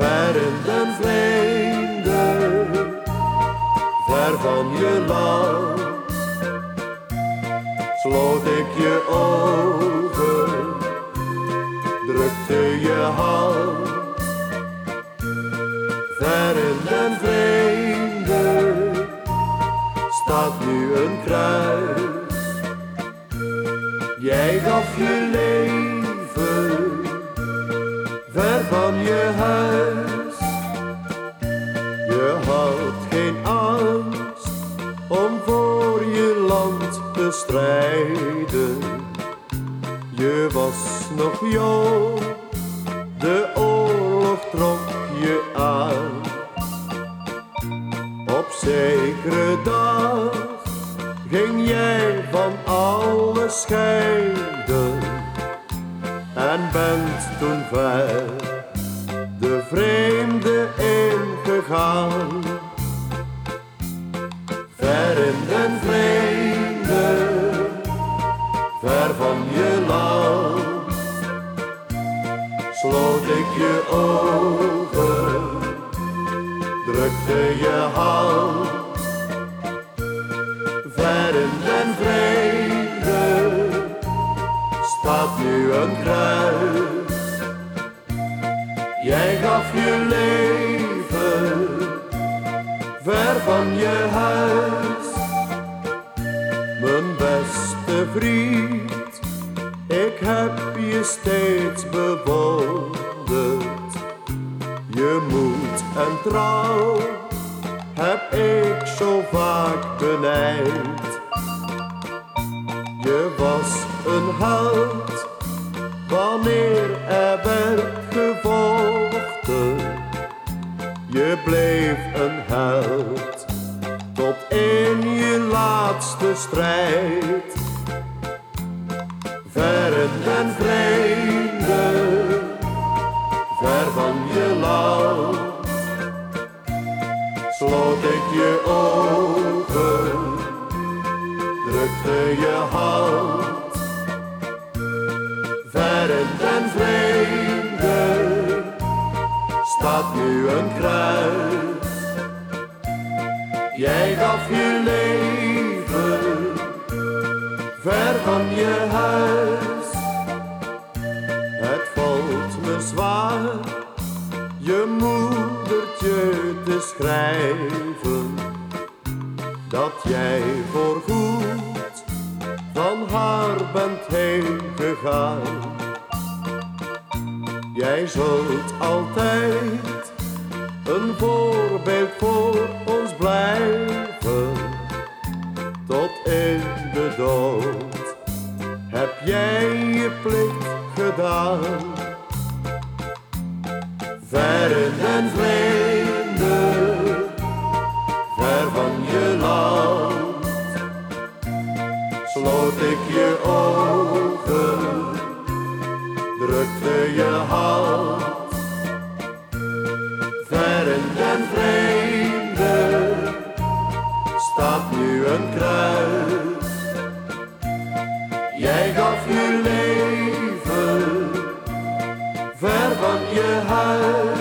ver in den vreemde, ver van je land. Sloot ik je ogen, drukte je hand. Ver in den vreemde, staat nu een kruis. Jij gaf je leven je huis. Je had geen angst om voor je land te strijden. Je was nog jong, de oorlog trok je aan. Op zekere dag ging jij van alles scheiden en bent toen ver de vreemde ingegaan. Ver in den vreemde, ver van je land, sloot ik je ogen, drukte je hand. Ver in den vrede staat nu een kruis. Jij gaf je leven ver van je huis. Mijn beste vriend, ik heb je steeds bewonderd. Je moed en trouw heb ik zo vaak benijd. Je was een held wanneer er werd Je bleef een held tot in je laatste strijd. Ver den vreemde, ver van je land sloot ik je ogen, drukte je hand. Ver den vreemde staat nu een kruis. Jij gaf je leven ver van je huis. Het valt me zwaar je moedertje te schrijven dat jij voorgoed van haar bent heen gegaan. Jij zult altijd een voorbeeld voor ons blijven tot in de dood. Heb jij je plicht gedaan? Ver in den vreemde, ver van je land, sloot ik je ogen, drukte je hand. Ver in den vreemde, staat nu een kruis. Jij gaf je leven ver van je huis.